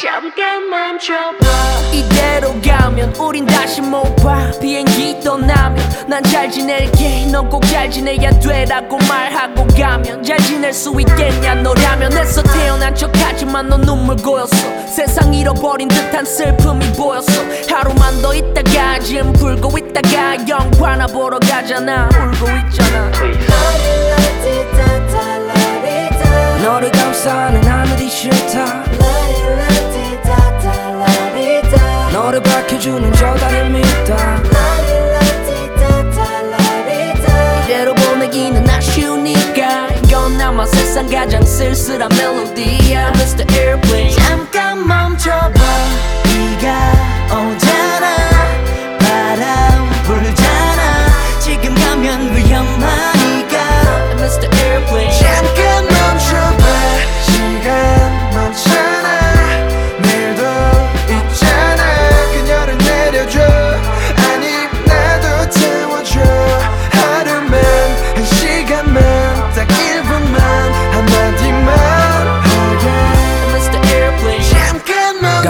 잠깐 멈춰봐. 이대로 가면 우린 다시 못 봐. 비행기 떠나면 난 잘 지낼게. 넌 꼭 잘 지내야 돼라고 말하고 가면 잘 지낼 수 있겠냐? 너라면 애써 태어난 척하지만 넌 눈물 고였어. 세상 잃어버린 듯한 슬픔이 보였어. 하루만 더 있다가 지금 불고 있다가 영화나 보러 가잖아. 울고 있잖아. 너를 감싸는 하늘이 싫다 너를 밝혀주는 저 달을 믿다 이대로 보내기는 아쉬우니까 이건 아마 세상 가장 쓸쓸한 멜로디야. Mr. Airplane. 잠깐 멈춰봐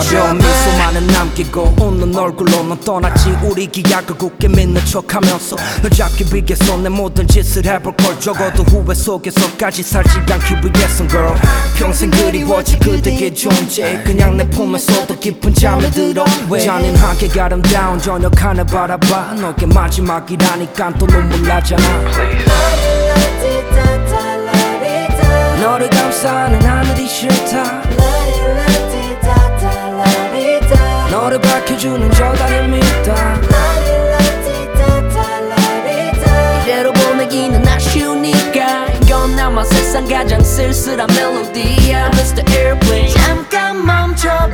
가벼운 미소만은 남기고 웃는 얼굴로 넌 떠났지. 우리 기약을 굳게 믿는 척하면서 널 잡기 위해서 내 모든 짓을 해볼 걸. 적어도 후회 속에서까지 살지 않기 위해선 girl. 평생 그리워질 그대의 존재. 그냥 내 품에서도 깊은 잠에 들어. 잔인하게 아름다운 저녁 하늘 바라봐. 너게 마지막이라니까 또 눈물 나잖아. 너를 감싸는 하늘이 싫다 주는 저 달을 믿다 이대로 보내기는 아쉬우니까. 이건 아마 세상 가장 쓸쓸한 멜로디야. Mr. Airplane. 잠깐 멈춰봐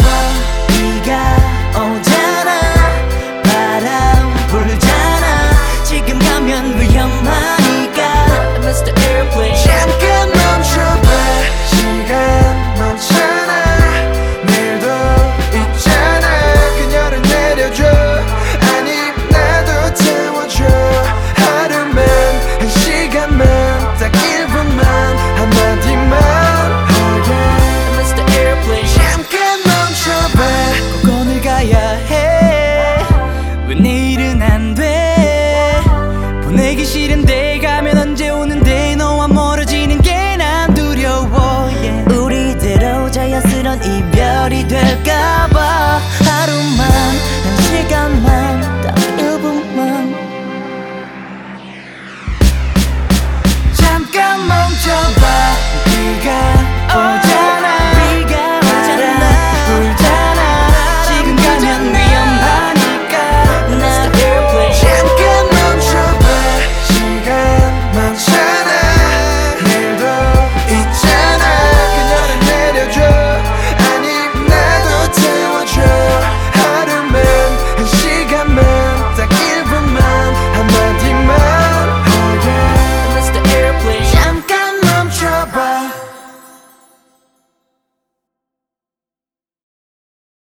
싫은데 가면 언제 오는데 너와 멀어지는 게 난 두려워 yeah. 우리대로 자연스런 이별이 될까 봐